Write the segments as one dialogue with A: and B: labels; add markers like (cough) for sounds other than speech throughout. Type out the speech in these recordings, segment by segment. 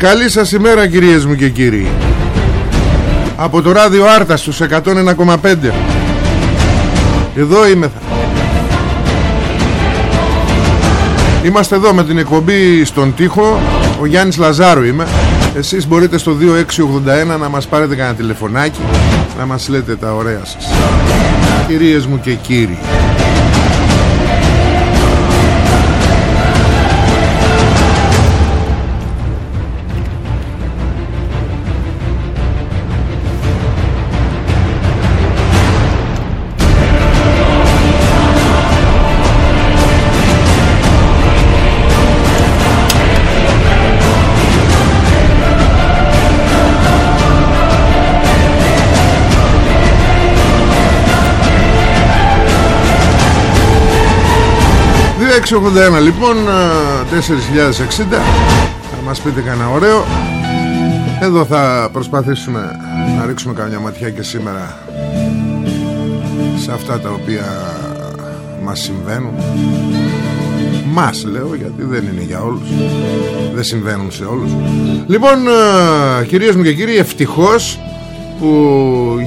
A: Καλή σας ημέρα κυρίες μου και κύριοι. Από το ράδιο Άρτα στους 101,5 Εδώ είμαι θα. Είμαστε εδώ με την εκπομπή στον τοίχο. Ο Γιάννης Λαζάρου είμαι. Εσείς μπορείτε στο 2681 να μας πάρετε κανένα τηλεφωνάκι Να μας λέτε τα ωραία σας. Κυρίες μου και κύριοι 681 λοιπόν 4060 Θα μας πείτε κανένα ωραίο. Εδώ θα προσπαθήσουμε Να ρίξουμε καμιά ματιά και σήμερα Σε αυτά τα οποία Μας συμβαίνουν. Μας λέω γιατί δεν είναι για όλους. Δεν συμβαίνουν σε όλους. Λοιπόν κυρίες μου και κύριοι Ευτυχώς που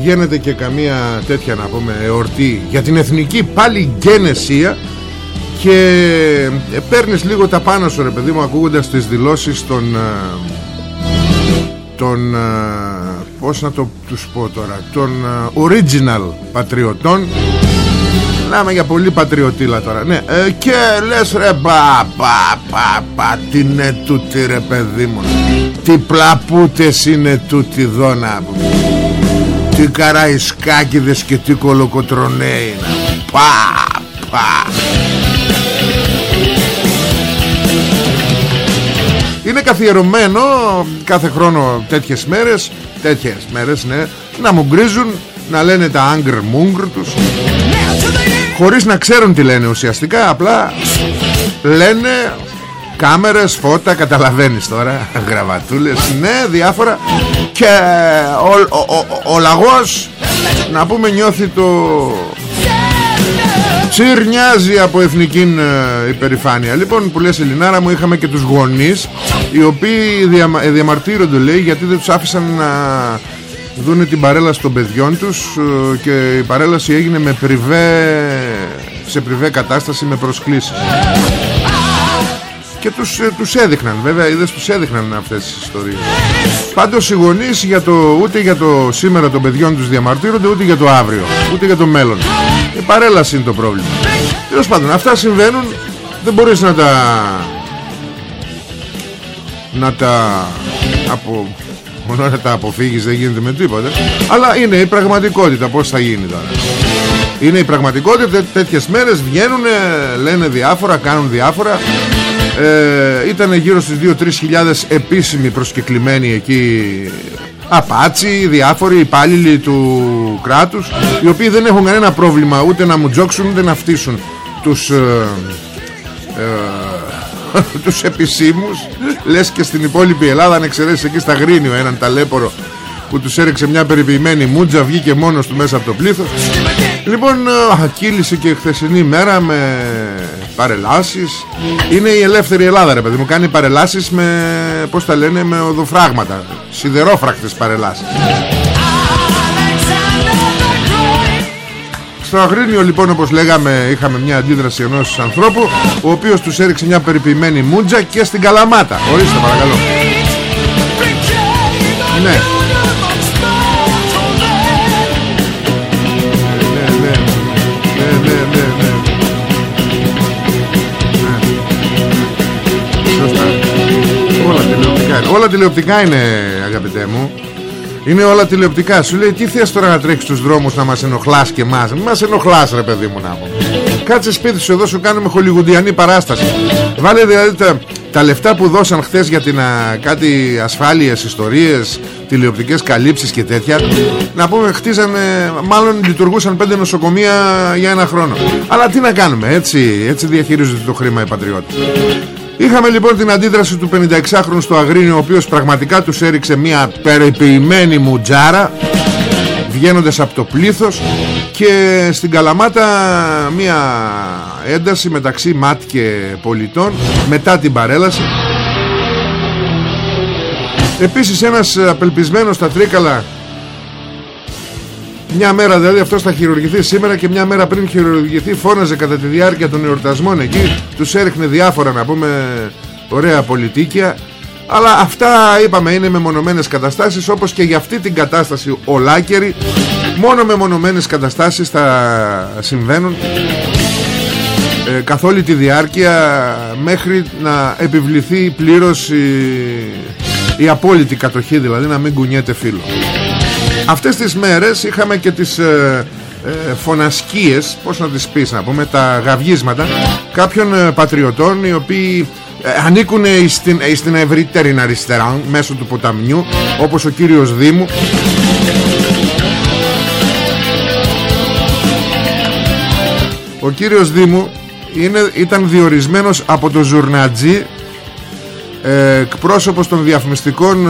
A: γίνεται και καμία τέτοια να πούμε εορτή για την εθνική πάλι γένεσία και ε, παίρνεις λίγο τα πάνω σου ρε παιδί μου ακούγοντας τις δηλώσεις των ε, των ε, πως να το τους πω τώρα των original πατριωτών. Λέμε για πολύ πατριωτήλα τώρα ναι, Και λες ρε πα, πα, πα, πα Τι είναι τούτη ρε παιδί μου. Τι πλαπούτες είναι τούτη δόνα Τι καραϊσκάκιδες και τι κολοκοτρονέοι Πα πα Είναι καθιερωμένο κάθε χρόνο τέτοιες μέρες Τέτοιες μέρες ναι Να μου γκρίζουν Να λένε τα άγκρ μούγκρ τους Χωρίς να ξέρουν τι λένε ουσιαστικά Απλά λένε Κάμερες, φώτα, καταλαβαίνεις τώρα (laughs) Γραβατούλες, ναι διάφορα. Και ο, ο, ο, ο λαγός Να πούμε νιώθει το Τσιρνιάζει από εθνική ε, υπερηφάνεια. Λοιπόν που λες Ελληνάρα μου είχαμε και τους γονείς Οι οποίοι διαμα, ε, διαμαρτύρονται λέει Γιατί δεν τους άφησαν να δούνε την παρέλαση των παιδιών τους ε, Και η παρέλαση έγινε με πριβέ σε πριβέ κατάσταση με προσκλήσεις και τους, ε, τους έδειχναν βέβαια είδες τους έδειχναν αυτές τις ιστορίες. Πάντως οι γονείς για το, ούτε για το σήμερα των παιδιών τους διαμαρτύρονται ούτε για το αύριο ούτε για το μέλλον. Η παρέλαση είναι το πρόβλημα. Τέλος πάντων αυτά συμβαίνουν δεν μπορείς να τα να τα από Μόνο να τα αποφύγεις δεν γίνεται με τίποτα. Αλλά είναι η πραγματικότητα Πώς θα γίνει τώρα. Είναι η πραγματικότητα τέτοιες μέρες Βγαίνουν, λένε διάφορα Κάνουν διάφορα ε, Ήταν γύρω στις 2-3 χιλιάδες Επίσημοι προσκεκλημένοι εκεί. Απάτσι, διάφοροι υπάλληλοι του κράτους Οι οποίοι δεν έχουν κανένα πρόβλημα Ούτε να μου τζόξουν ούτε να φτύσουν Τους ε, ε, (laughs) τους επισήμους. Λες και στην υπόλοιπη Ελλάδα αν εξαιρέσεις εκεί στα Γρήνιο έναν ταλέπορο που τους έριξε μια περιποιημένη μούτζα βγήκε μόνος του μέσα από το πλήθος λοιπόν κύλησε και χθεσινή μέρα με παρελάσεις είναι η ελεύθερη Ελλάδα ρε παιδί μου κάνει παρελάσεις με πως τα λένε με οδοφράγματα σιδερόφρακτες παρελάσεις Στο Αγρίνιο λοιπόν όπως λέγαμε είχαμε μια αντίδραση ενός ανθρώπου ο οποίος τους έριξε μια περιποιημένη μούτζα και στην Καλαμάτα. Ορίστε παρακαλώ. Ναι. Ναι, τηλεοπτικά είναι. Όλα τηλεοπτικά είναι αγαπητέ μου. Είναι όλα τηλεοπτικά. Σου λέει τι θες τώρα να τρέξεις στους δρόμους να μας ενοχλάς και εμάς; Μην μας ενοχλάς ρε παιδί μου να πω. Κάτσε σπίτι σου εδώ σου κάνουμε χολιγουντιανή παράσταση. Βάλε δηλαδή τα, τα λεφτά που δώσαν χθες για την, α, κάτι ασφάλειες, ιστορίες, τηλεοπτικές καλύψεις και τέτοια. Να πούμε χτίζανε, μάλλον λειτουργούσαν πέντε νοσοκομεία για ένα χρόνο. Αλλά τι να κάνουμε, έτσι, έτσι διαχειρίζονται το χρήμα οι πατριώτες. Είχαμε λοιπόν την αντίδραση του 56χρονου στο Αγρίνιο Ο οποίος πραγματικά τους έριξε μια περιποιημένη μουτζάρα Βγαίνοντας από το πλήθος Και στην Καλαμάτα μια ένταση μεταξύ ΜΑΤ και πολιτών Μετά την παρέλαση. Επίσης ένας απελπισμένος στα Τρίκαλα μια μέρα δηλαδή αυτός θα χειρουργηθεί σήμερα και μια μέρα πριν χειρουργηθεί φώναζε κατά τη διάρκεια των εορτασμών εκεί τους έριχνε διάφορα να πούμε ωραία πολιτίκια. Αλλά αυτά είπαμε είναι μεμονωμένες καταστάσεις όπως και για αυτή την κατάσταση ολάκερη μόνο μεμονωμένες καταστάσεις θα συμβαίνουν ε, καθ' όλη τη διάρκεια μέχρι να επιβληθεί πλήρως η, η απόλυτη κατοχή δηλαδή να μην κουνιέται φίλο Αυτές τις μέρες είχαμε και τις ε, ε, φωνασκίες Πώς να τις πεις να πούμε Τα γαυγίσματα κάποιων ε, πατριωτών Οι οποίοι ε, ανήκουν στην, στην ευρύτερη αριστερά Μέσω του ποταμιού Όπως ο κύριος Δήμου. Ο κύριος Δήμου είναι, ήταν διορισμένος από το Ζουρνατζή ε, εκπρόσωπος των διαφημιστικών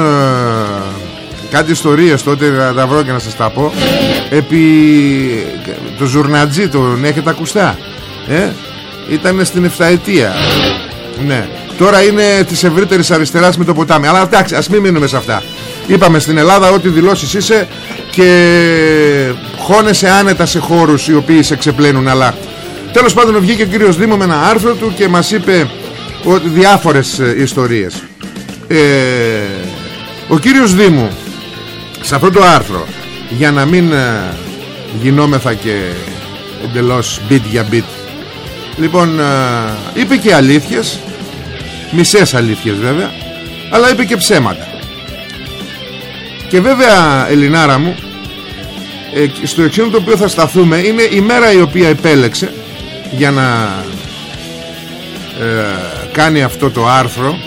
A: κάτι ιστορίες τότε να τα βρω και να σας τα πω. Επί το Ζουρνατζή τον έχετε ακουστά ε; ήταν στην Εφταετία. Ναι. Τώρα είναι της ευρύτερης αριστεράς με το ποτάμι. Αλλά εντάξει ας μην μείνουμε σε αυτά. Είπαμε στην Ελλάδα ότι δηλώσεις είσαι Και χώνεσαι άνετα σε χώρους Οι οποίοι σε ξεπλένουν Αλλά τέλος πάντων βγήκε ο κύριος Δήμο με ένα άρθρο του Και μας είπε ότι διάφορες ε, ιστορίες. Ε, Ο κύριος Δήμου σε αυτό το άρθρο για να μην ε, γινόμεθα και εντελώς bit για bit. Λοιπόν ε, είπε και αλήθειες μισές αλήθειες βέβαια αλλά είπε και ψέματα. Και βέβαια Ελληνάρα μου ε, στο εξήνο το οποίο θα σταθούμε είναι η μέρα η οποία επέλεξε για να ε, κάνει αυτό το άρθρο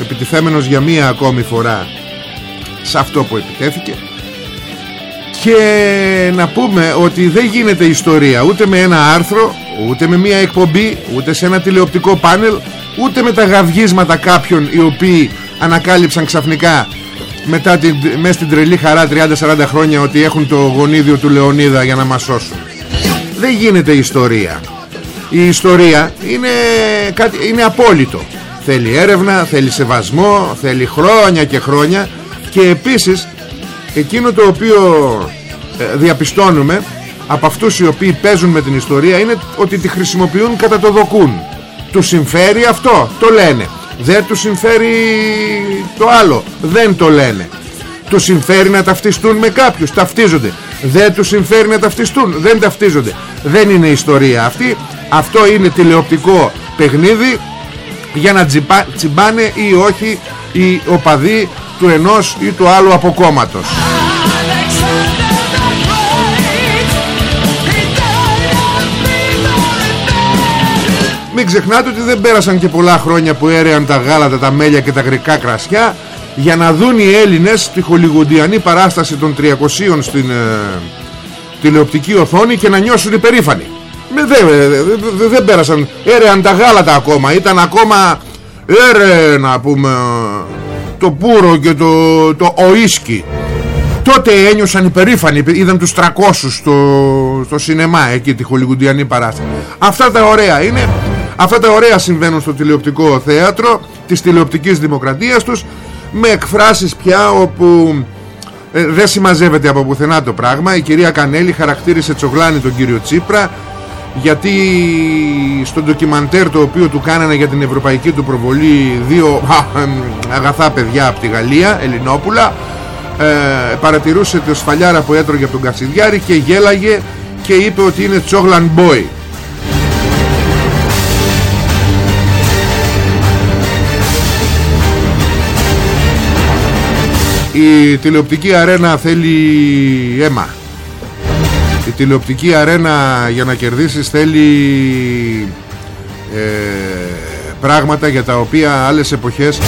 A: επιτιθέμενος για μία ακόμη φορά σε αυτό που επιτέθηκε. Και να πούμε ότι δεν γίνεται ιστορία ούτε με ένα άρθρο ούτε με μια εκπομπή ούτε σε ένα τηλεοπτικό πάνελ ούτε με τα γαυγίσματα κάποιων οι οποίοι ανακάλυψαν ξαφνικά μετά την, μέσα στην τρελή χαρά 30-40 χρόνια ότι έχουν το γονίδιο του Λεωνίδα για να μας σώσουν. Δεν γίνεται ιστορία. Η ιστορία είναι, κάτι, είναι απόλυτο. Θέλει έρευνα, θέλει σεβασμό θέλει χρόνια και χρόνια και επίσης εκείνο το οποίο ε, διαπιστώνουμε από αυτούς οι οποίοι παίζουν με την ιστορία είναι ότι τη χρησιμοποιούν κατά το δοκούν. Τους συμφέρει αυτό; Το λένε. Δεν τους συμφέρει το άλλο; Δεν το λένε. Τους συμφέρει να ταυτιστούν με κάποιους; Ταυτίζονται. Δεν τους συμφέρει να ταυτιστούν; Δεν ταυτίζονται. Δεν είναι ιστορία αυτή. Αυτό είναι τηλεοπτικό παιχνίδι για να τσιμπάνε ή όχι οι οπαδοί του ενός ή του άλλου αποκόμματος. Μην ξεχνάτε ότι δεν πέρασαν και πολλά χρόνια που έρεαν τα γάλατα, τα μέλια και τα γρικά κρασιά για να δουν οι Έλληνες τη χολιγουντιανή παράσταση των 300 στην ε, τηλεοπτική οθόνη και να νιώσουν υπερήφανοι. Δεν δε, δε, πέρασαν, έρεαν τα γάλατα ακόμα, ήταν ακόμα έρε να πούμε το πουρο και το, το οίσκι. Τότε ένιωσαν υπερήφανοι, είδαν τους 300 στο, στο σινεμά εκεί τη χολιγουντιανή παράσταση. Αυτά τα ωραία είναι Αυτά τα ωραία συμβαίνουν στο τηλεοπτικό θέατρο της τηλεοπτικής δημοκρατίας τους με εκφράσεις πια όπου ε, δεν συμμαζεύεται από πουθενά το πράγμα. Η κυρία Κανέλη χαρακτήρισε τσογλάνη τον κύριο Τσίπρα γιατί στο ντοκιμαντέρ το οποίο του κάνανε για την ευρωπαϊκή του προβολή δύο αγαθά παιδιά από τη Γαλλία, Ελληνόπουλα ε, παρατηρούσε το σφαλιάρα που έτρωγε από τον Κασιδιάρη και γέλαγε και είπε ότι είναι τσόγλαν boy Η τηλεοπτική αρένα θέλει αίμα Η τηλεοπτική αρένα για να κερδίσεις θέλει ε, πράγματα για τα οποία άλλες εποχές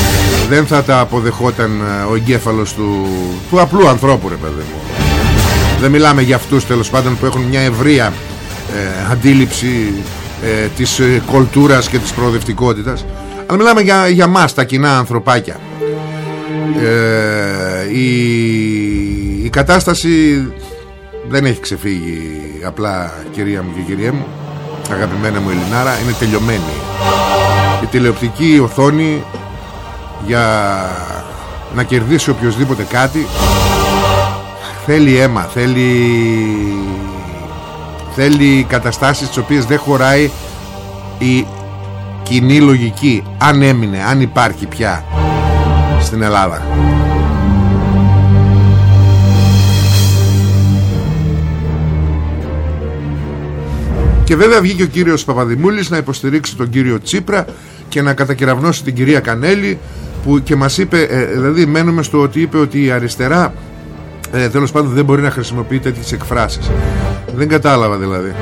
A: δεν θα τα αποδεχόταν ε, ο εγκέφαλος του, του απλού ανθρώπου ρε παιδί μου. Δεν μιλάμε για αυτούς τέλος πάντων που έχουν μια ευρεία ε, αντίληψη ε, της ε, κολτούρας και της προοδευτικότητας αλλά μιλάμε για, για μας τα κοινά ανθρωπάκια ε, η, η κατάσταση δεν έχει ξεφύγει απλά κυρία μου και κυρία μου αγαπημένα μου Ελληνάρα είναι τελειωμένη. Η τηλεοπτική οθόνη για να κερδίσει οποιοδήποτε κάτι θέλει αίμα θέλει θέλει καταστάσεις τις οποίες δεν χωράει η κοινή λογική αν έμεινε, αν υπάρχει πια στην Ελλάδα Και βέβαια βγήκε ο κύριος Παπαδημούλης να υποστηρίξει τον κύριο Τσίπρα και να κατακεραυνώσει την κυρία Κανέλη που και μας είπε, ε, δηλαδή μένουμε στο ότι είπε ότι η αριστερά ε, τέλος πάντων δεν μπορεί να χρησιμοποιεί τέτοιες εκφράσεις. Δεν κατάλαβα δηλαδή.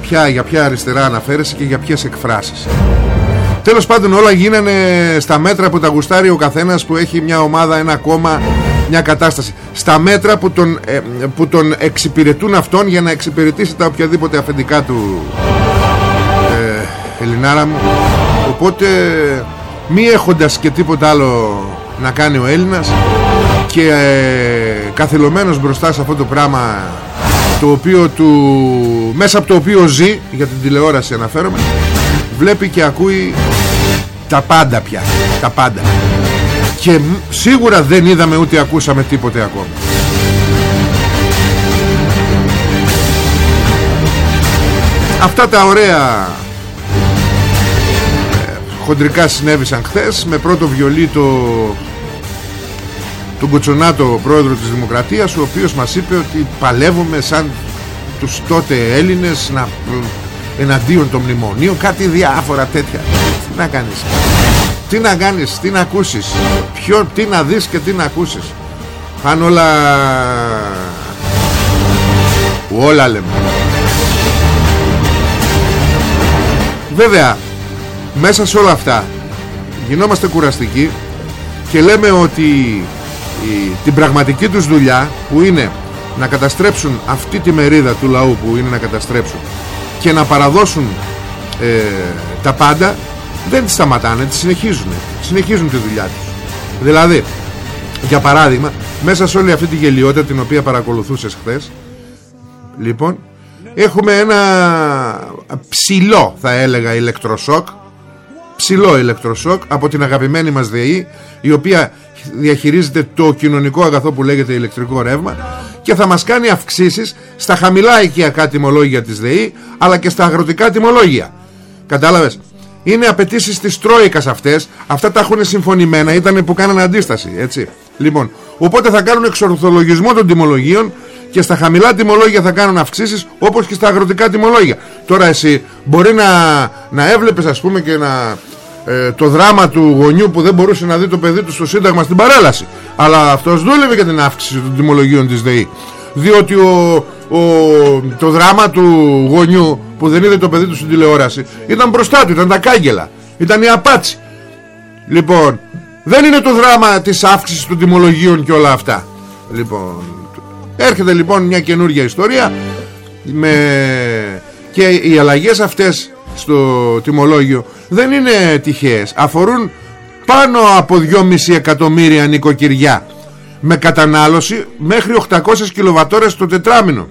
A: Ποια, για ποια αριστερά αναφέρεσαι και για ποιες εκφράσεις. Τέλος πάντων όλα γίνανε στα μέτρα που τα γουστάρει ο καθένας που έχει μια ομάδα, ένα κόμμα, μια κατάσταση. Στα μέτρα που τον, ε, που τον εξυπηρετούν αυτόν για να εξυπηρετήσει τα οποιαδήποτε αφεντικά του ε, Ελληνάρα μου. Οπότε μη έχοντας και τίποτα άλλο να κάνει ο Έλληνας και ε, καθυλωμένος μπροστά σε αυτό το πράγμα το οποίο του, μέσα από το οποίο ζει για την τηλεόραση αναφέρομαι βλέπει και ακούει τα πάντα πια τα πάντα και σίγουρα δεν είδαμε ούτε ακούσαμε τίποτε ακόμα. Αυτά τα ωραία ε, χοντρικά συνέβησαν χθες με πρώτο βιολί το τον Κοτσονάτο πρόεδρος της Δημοκρατίας ο οποίος μας είπε ότι παλεύουμε σαν τους τότε Έλληνες να εναντίον των μνημονίων κάτι διάφορα τέτοια. Τι να κάνεις τι να κάνεις, τι να ακούσεις. Ποιο, τι να δεις και τι να ακούσεις. Αν όλα όλα λέμε. Βέβαια μέσα σε όλα αυτά γινόμαστε κουραστικοί και λέμε ότι η, την πραγματική τους δουλειά που είναι να καταστρέψουν αυτή τη μερίδα του λαού που είναι να καταστρέψουν και να παραδώσουν ε, τα πάντα δεν τη σταματάνε, τη συνεχίζουν συνεχίζουν τη δουλειά τους. Δηλαδή για παράδειγμα μέσα σε όλη αυτή τη γελιότητα την οποία παρακολουθούσες χθες λοιπόν έχουμε ένα ψηλό θα έλεγα ηλεκτροσόκ ψηλό ηλεκτροσόκ από την αγαπημένη μας ΔΕΗ η οποία διαχειρίζεται το κοινωνικό αγαθό που λέγεται ηλεκτρικό ρεύμα και θα μας κάνει αυξήσεις στα χαμηλά οικιακά τιμολόγια της ΔΕΗ αλλά και στα αγροτικά τιμολόγια. Κατάλαβες; Είναι απαιτήσεις της Τρόικας αυτές. Αυτά τα έχουν συμφωνημένα. Ήταν που κάνανε αντίσταση. Έτσι. Λοιπόν, οπότε θα κάνουν εξορθολογισμό των τιμολογίων και στα χαμηλά τιμολόγια θα κάνουν αυξήσεις όπως και στα αγροτικά τιμολόγια. Τώρα εσύ μπορεί να, να έβλεπες, ας πούμε, και να, ε, το δράμα του γονιού που δεν μπορούσε να δει το παιδί του στο Σύνταγμα στην παρέλαση. Αλλά αυτός δούλευε για την αύξηση των τιμολογίων της ΔΕΗ. Διότι ο, ο, το δράμα του γονιού που δεν είδε το παιδί του στην τηλεόραση. Ήταν μπροστά του, ήταν τα κάγκελα. Ήταν η απάτσι λοιπόν δεν είναι το δράμα της αύξησης των τιμολογίων και όλα αυτά. Λοιπόν έρχεται λοιπόν μια καινούργια ιστορία με... και οι αλλαγές αυτές στο τιμολόγιο δεν είναι τυχαίες. Αφορούν πάνω από 2,5 εκατομμύρια νοικοκυριά με κατανάλωση μέχρι 800 κιλοβατόρες το τετράμινο.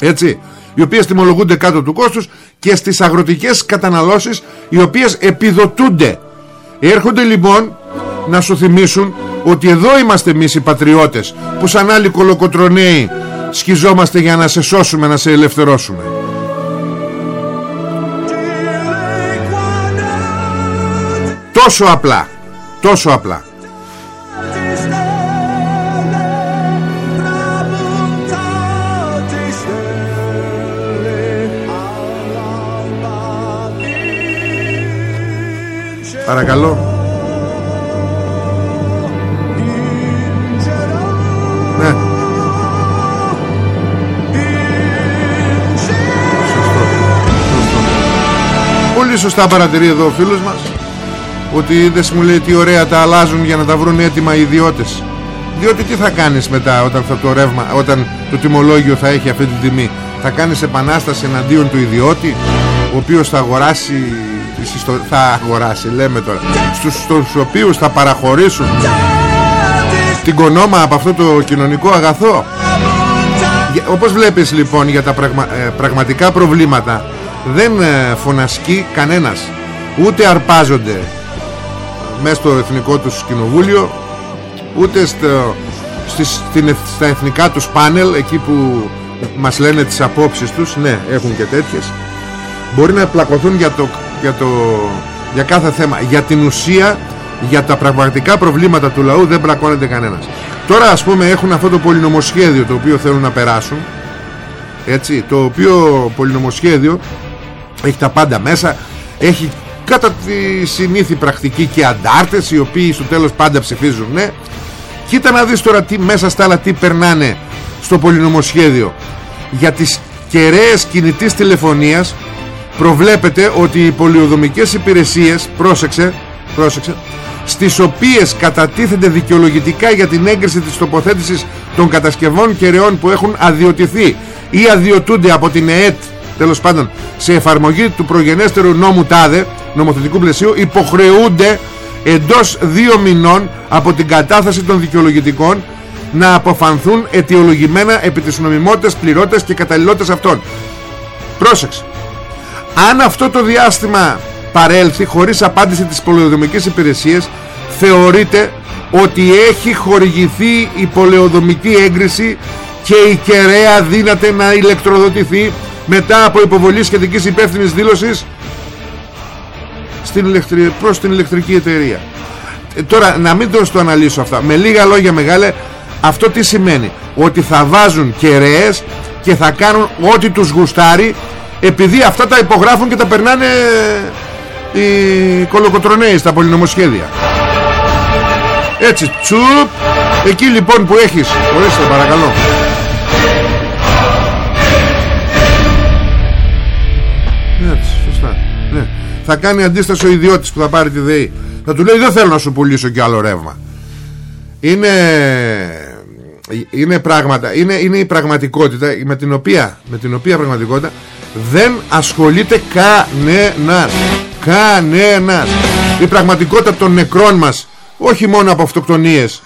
A: Έτσι οι οποίες τιμολογούνται κάτω του κόστους και στις αγροτικές καταναλώσεις οι οποίες επιδοτούνται. Έρχονται λοιπόν να σου θυμίσουν ότι εδώ είμαστε εμείς οι πατριώτες που σαν άλλοι κολοκοτρονέοι σκιζόμαστε για να σε σώσουμε να σε ελευθερώσουμε. Τόσο απλά τόσο απλά Παρακαλώ. Ναι. Σωστό. Πολύ σωστά παρατηρεί εδώ ο φίλος μας Ότι δεν μου λέει τι ωραία τα αλλάζουν για να τα βρουν έτοιμα οι ιδιώτες. Διότι τι θα κάνεις μετά όταν θα το ρεύμα Όταν το τιμολόγιο θα έχει αυτή τη τιμή; Θα κάνεις επανάσταση εναντίον του ιδιώτη Ο οποίος θα αγοράσει θα αγοράσει λέμε τώρα. Στους, στους οποίους θα παραχωρήσουν την κονόμα από αυτό το κοινωνικό αγαθό. Όπως βλέπεις λοιπόν για τα ε, πραγματικά προβλήματα δεν ε, φωνασκεί κανένας. Ούτε αρπάζονται μέσα στο εθνικό τους κοινοβούλιο ούτε στο, στις, στα εθνικά τους πάνελ εκεί που μας λένε τις απόψεις τους. Ναι έχουν και τέτοιες. Μπορεί να πλακωθούν για το για, το, για κάθε θέμα. Για την ουσία για τα πραγματικά προβλήματα του λαού δεν πλακώνεται κανένας. Τώρα ας πούμε έχουν αυτό το πολυνομοσχέδιο το οποίο θέλουν να περάσουν έτσι το οποίο πολυνομοσχέδιο έχει τα πάντα μέσα έχει κατά τη συνήθη πρακτική και αντάρτες οι οποίοι στο τέλος πάντα ψηφίζουν ναι. Κοίτα να δεις τώρα τι μέσα στα άλλα τι περνάνε στο πολυνομοσχέδιο. Για τις κεραίες κινητής τηλεφωνίας προβλέπεται ότι οι πολιοδομικές υπηρεσίες πρόσεξε, πρόσεξε στις οποίες κατατίθενται δικαιολογητικά για την έγκριση της τοποθέτησης των κατασκευών κεραιών που έχουν αδειοτηθεί ή αδειοτούνται από την ΕΕΤ τέλος πάντων σε εφαρμογή του προγενέστερου νόμου ΤΑΔΕ νομοθετικού πλαισίου υποχρεούνται εντός δύο μηνών από την κατάθεση των δικαιολογητικών να αποφανθούν αιτιολογημένα επί της νομιμότητας, πληρότητας και καταλληλότητας αυτών. Πρόσεξε αν αυτό το διάστημα παρέλθει χωρίς απάντηση της πολεοδομικής υπηρεσίας θεωρείται ότι έχει χορηγηθεί η πολεοδομική έγκριση και η κεραία δύναται να ηλεκτροδοτηθεί μετά από υποβολή σχετικής υπεύθυνης δήλωσης στην ηλεκτρι... προς την ηλεκτρική εταιρεία. Ε, τώρα να μην το στο αναλύσω αυτά. Με λίγα λόγια μεγάλε αυτό τι σημαίνει; Ότι θα βάζουν κεραίες και θα κάνουν ό,τι τους γουστάρει επειδή αυτά τα υπογράφουν και τα περνάνε οι κολοκοτρονέοι στα πολυνομοσχέδια. Έτσι τσουπ. Εκεί λοιπόν που έχεις ορίστε παρακαλώ. Έτσι σωστά. Ναι. θα κάνει αντίσταση ο ιδιώτης που θα πάρει τη ΔΕΗ. Θα του λέει δεν θέλω να σου πουλήσω κι άλλο ρεύμα είναι είναι πράγματα είναι, είναι η πραγματικότητα με την οποία, με την οποία πραγματικότητα δεν ασχολείται κανένας. Κανένας. Η πραγματικότητα των νεκρών μας όχι μόνο από αυτοκτονίες.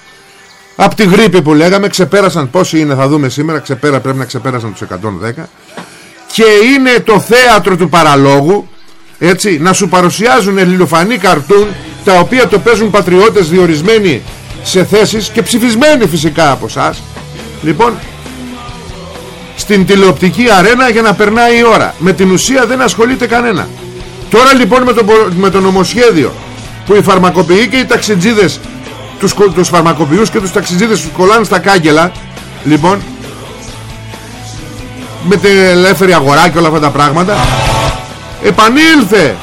A: Από τη γρήπη που λέγαμε ξεπέρασαν πόσοι είναι θα δούμε σήμερα ξεπέρα, πρέπει να ξεπέρασαν τους 110 και είναι το θέατρο του παραλόγου έτσι να σου παρουσιάζουν ελληνοφανή καρτούν τα οποία το παίζουν πατριώτες διορισμένοι σε θέσεις και ψηφισμένοι φυσικά από εσάς. λοιπόν στην τηλεοπτική αρένα για να περνάει η ώρα με την ουσία δεν ασχολείται κανένα τώρα λοιπόν με το, με το νομοσχέδιο που οι φαρμακοποιοί και οι ταξιτζίδες τους, τους φαρμακοποιούς και τους ταξιτζίδες τους κολλάνε στα κάγκελα λοιπόν με την ελεύθερη αγορά και όλα αυτά τα πράγματα επανήλθε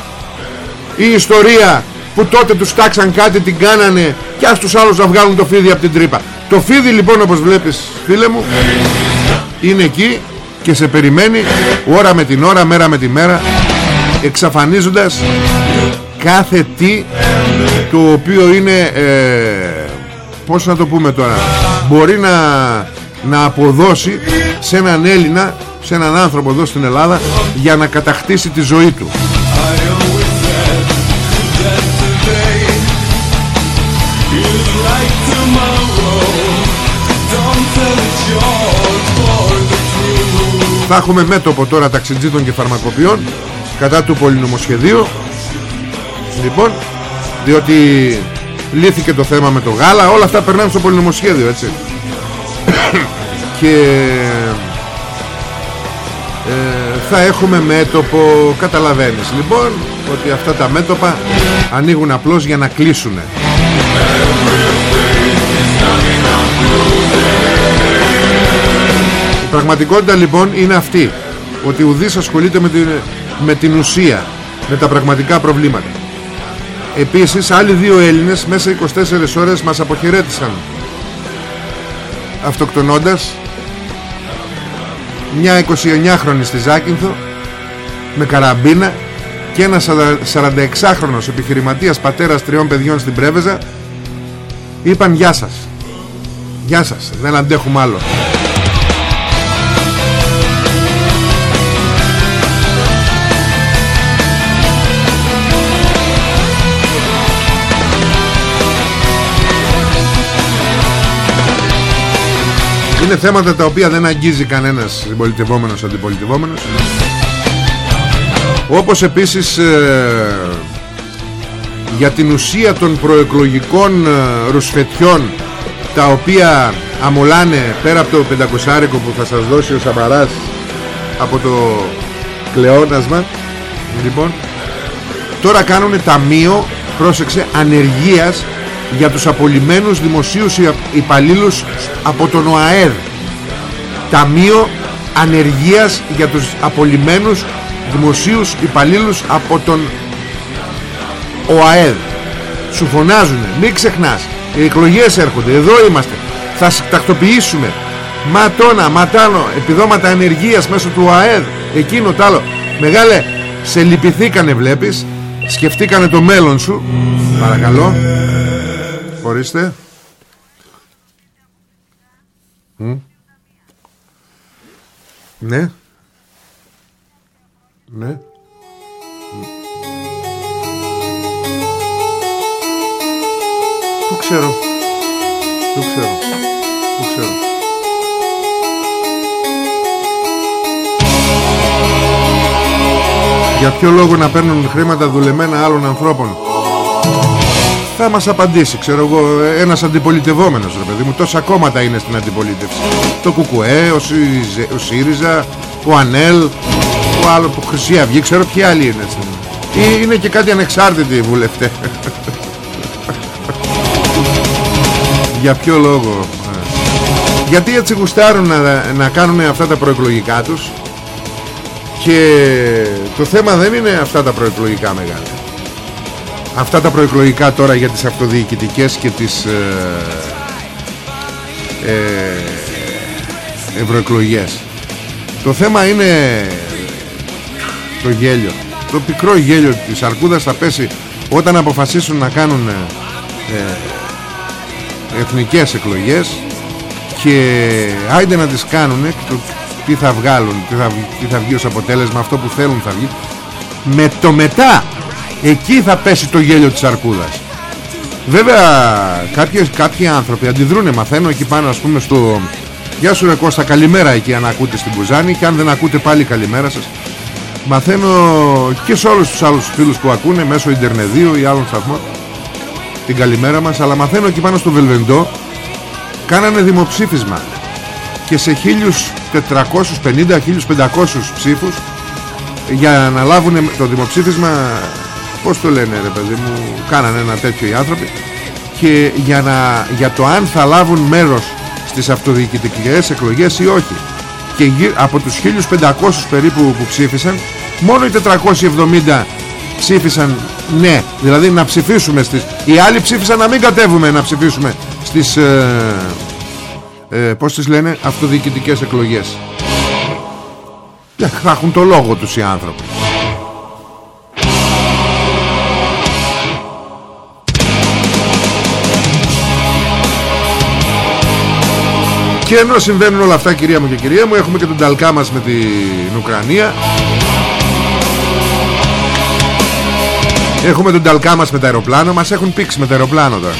A: η ιστορία που τότε τους τάξαν κάτι την κάνανε και ας τους άλλους να βγάλουν το φίδι από την τρύπα. Το φίδι λοιπόν όπως βλέπεις φίλε μου είναι εκεί και σε περιμένει ώρα με την ώρα, μέρα με τη μέρα εξαφανίζοντας κάθε τι το οποίο είναι ε, πώς να το πούμε τώρα μπορεί να, να αποδώσει σε έναν Έλληνα σε έναν άνθρωπο εδώ στην Ελλάδα για να κατακτήσει τη ζωή του Θα έχουμε μέτωπο τώρα ταξιτζίτων και φαρμακοποιών κατά του πολυνομοσχεδίου. Λοιπόν διότι λύθηκε το θέμα με το γάλα όλα αυτά περνάνε στο πολυνομοσχέδιο έτσι. (coughs) Και ε, θα έχουμε μέτωπο καταλαβαίνεις λοιπόν ότι αυτά τα μέτωπα ανοίγουν απλώς για να κλείσουν πραγματικότητα λοιπόν είναι αυτή ότι ουδής ασχολείται με την, με την ουσία με τα πραγματικά προβλήματα. Επίσης άλλοι δύο Έλληνες μέσα 24 ώρες μας αποχαιρέτησαν. Αυτοκτονώντας μια 29χρονη στη Ζάκυνθο με καραμπίνα και ένας 46χρονος επιχειρηματίας πατέρας τριών παιδιών στην Πρέβεζα είπαν γεια σας. Γεια σας. Δεν αντέχουμε άλλο Είναι θέματα τα οποία δεν αγγίζει κανένας συμπολιτευόμενος αντιπολιτευόμενος. Όπως επίσης ε, για την ουσία των προεκλογικών ε, ρουσφετιών τα οποία αμολάνε πέρα από το 500 που θα σας δώσει ο Σαμαράς από το κλεόνασμα λοιπόν τώρα κάνουν ταμείο πρόσεξε ανεργίας για τους απολυμμένους δημοσίους υπαλλήλους από τον ΟΑΕΔ. Ταμείο Ανεργίας για τους απολυμμένους δημοσίους υπαλλήλους από τον ΟΑΕΔ. Σου φωνάζουνε, μην ξεχνάς Οι εκλογές έρχονται, εδώ είμαστε. Θα τακτοποιήσουμε. Ματώνα, ματάνω, επιδόματα ανεργίας μέσω του ΟΑΕΔ Εκείνο τ' άλλο. Μεγάλε, σε λυπηθήκανε βλέπεις Σκεφτήκανε το μέλλον σου. Παρακαλώ Ορίστε. Ναι. Ναι. Πού ξέρω. Πού ξέρω. Πού ξέρω. Για ποιο λόγο να παίρνουν χρήματα δουλεμένα άλλων ανθρώπων; Θα μας απαντήσει ξέρω εγώ ένας αντιπολιτευόμενος ρε παιδί μου. Τόσα κόμματα είναι στην αντιπολίτευση. Το ΚΚΕ, ο, Σιριζε, ο ΣΥΡΙΖΑ ο ΑΝΕΛ ο άλλο που Χρυσή Αυγή ξέρω ποιοι άλλοι είναι ή είναι και κάτι ανεξάρτητοι βουλευτές. (laughs) Για ποιο λόγο ε; γιατί έτσι γουστάρουν να, να κάνουν αυτά τα προεκλογικά τους και το θέμα δεν είναι αυτά τα προεκλογικά μεγάλα αυτά τα προεκλογικά τώρα για τις αυτοδιοικητικές και τις ε, ε, ευρωεκλογές. Το θέμα είναι το γέλιο. Το πικρό γέλιο της αρκούδας θα πέσει όταν αποφασίσουν να κάνουν ε, ε εθνικές εκλογές και άιντε να τις κάνουν το τι θα βγάλουν τι θα, τι θα βγει ως αποτέλεσμα αυτό που θέλουν θα βγει. Με το μετά εκεί θα πέσει το γέλιο της αρκούδας. Βέβαια κάποιες, κάποιοι άνθρωποι αντιδρούνε μαθαίνω εκεί πάνω ας πούμε στο Γεια σου ρε Κώστα καλημέρα εκεί αν ακούτε στην Κουζάνη και αν δεν ακούτε πάλι καλημέρα σας. Μαθαίνω και σε όλους τους άλλους φίλους που ακούνε μέσω Ιντερνεδίου ή άλλων σταθμών την καλημέρα μας αλλά μαθαίνω εκεί πάνω στο Βελβεντό κάνανε δημοψήφισμα. Και σε 1450-1500 ψήφους για να λάβουν το δημοψήφισμα πως το λένε ρε παιδί μου κάνανε ένα τέτοιο οι άνθρωποι και για, να, για το αν θα λάβουν μέρος στις αυτοδιοικητικές εκλογές ή όχι. Και από τους 1500 περίπου που ψήφισαν μόνο οι 470 ψήφισαν ναι. Δηλαδή να ψηφίσουμε στις οι άλλοι ψήφισαν να μην κατέβουμε να ψηφίσουμε στις ε, ε, πως τις λένε αυτοδιοικητικές εκλογές. Θα έχουν το λόγο τους οι άνθρωποι Και ενώ συμβαίνουν όλα αυτά κυρία μου και κυρία μου. Έχουμε και τον ταλκά μας με την Ουκρανία. Έχουμε τον ταλκά μας με τα αεροπλάνο Μας έχουν πήξει με τα αεροπλάνο τώρα.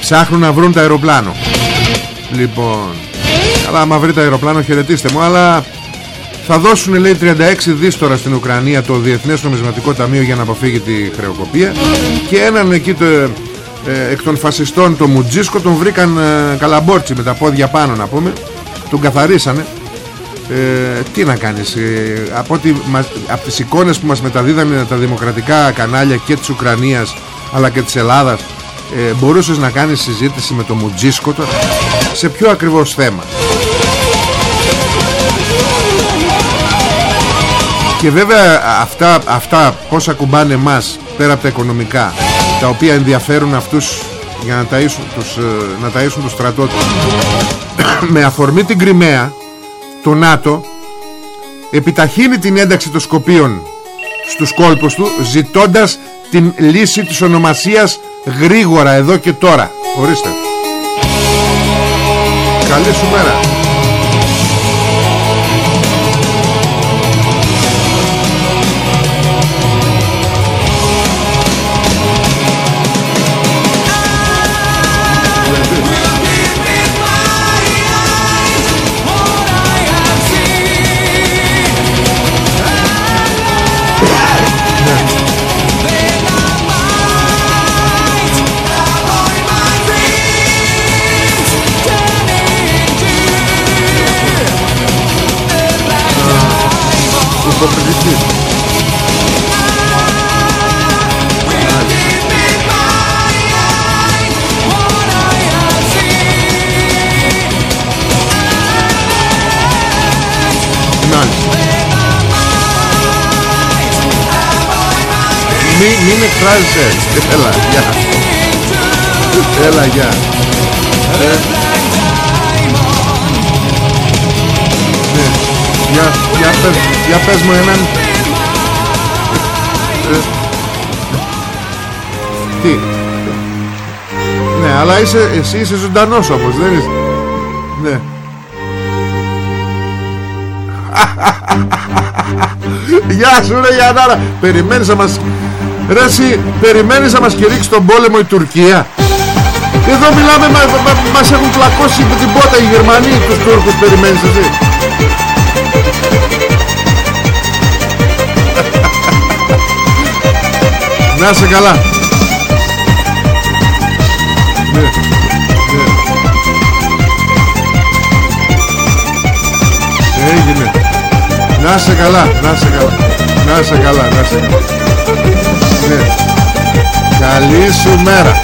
A: Ψάχνουν να βρουν τα αεροπλάνο. Λοιπόν Αλλά άμα βρει τα αεροπλάνο χαιρετίστε μου Αλλά θα δώσουν λέει 36 δις τώρα στην Ουκρανία Το Διεθνές Νομισματικό Ταμείο Για να αποφύγει τη χρεοκοπία. Και έναν εκεί το, ε, εκ των φασιστών το Μουτζίσκο τον βρήκαν ε, καλαμπόρτσι με τα πόδια πάνω να πούμε. Τον καθαρίσανε. Ε, τι να κάνεις ε, από, ότι, από τις εικόνες που μας μεταδίδανε τα δημοκρατικά κανάλια και της Ουκρανίας αλλά και της Ελλάδας ε, μπορούσες να κάνεις συζήτηση με το Μουτζίσκο τώρα; Σε ποιο ακριβώς θέμα; Και βέβαια αυτά, αυτά πως ακουμπάνε εμάς πέρα από τα οικονομικά τα οποία ενδιαφέρουν αυτούς για να ταΐσουν τους, ε, να ταΐσουν τους στρατό (coughs) με αφορμή την Κρυμαία το ΝΑΤΟ επιταχύνει την ένταξη των Σκοπίων στους κόλπους του ζητώντας την λύση της ονομασίας γρήγορα εδώ και τώρα ορίστε. Καλή σου μέρα μην εκφράζεσαι Έλα, γεια. Έλα, γεια. Ε. Ναι, για, για, πες, για πες μου έναν. Ε. Τι; Ναι, αλλά είσαι, εσύ είσαι ζωντανός όμως, δεν είσαι. Ναι. (laughs) Γεια σου ρε Γιαννάρα Περιμένεις να μας Ρε εσύ περιμένεις να μας κηρύξει τον πόλεμο η Τουρκία; Εδώ μιλάμε μα, μα, Μας έχουν πλακώσει με την πότα οι Γερμανοί Τους Τούρκους περιμένεις εσύ Να σε καλά ναι, ναι. Έγινε Να σε καλά Να σε καλά Να σε καλά Να σε καλά ναι. Καλή σου μέρα.